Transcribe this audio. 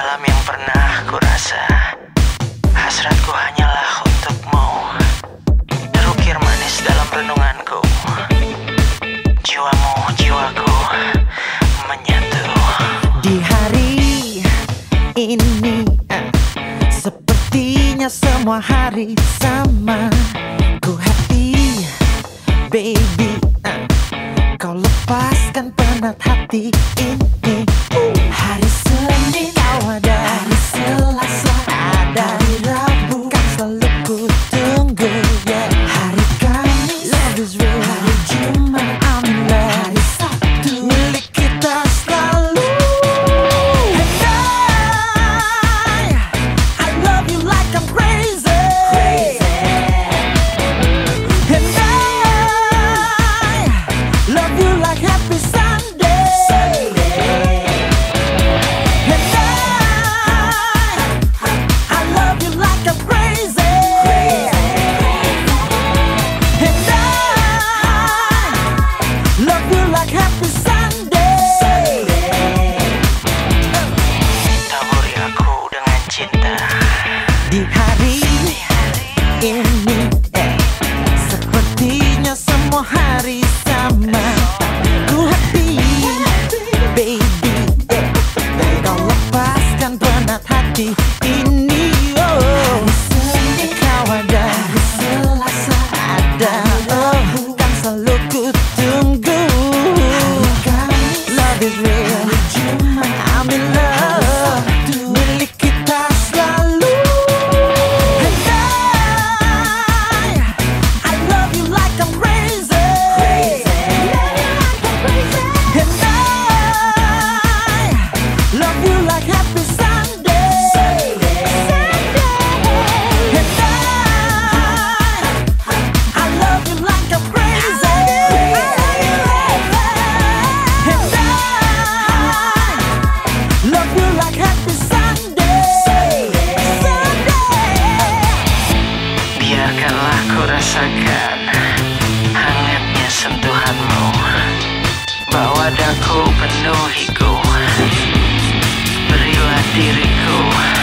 Dalam yang pernah ku rasa Hasratku hanyalah untukmu. Terukir manis dalam renunganku. Jiwamu, jiwaku menyatu. Di hari ini Sepertinya semua hari sama. Ku happy, baby. Kau lepaskan penat hati ini. Hari care. I'm in love. rasakan hangatnya sentuhanmu. Bawa daku penuhiku. Berilah diriku.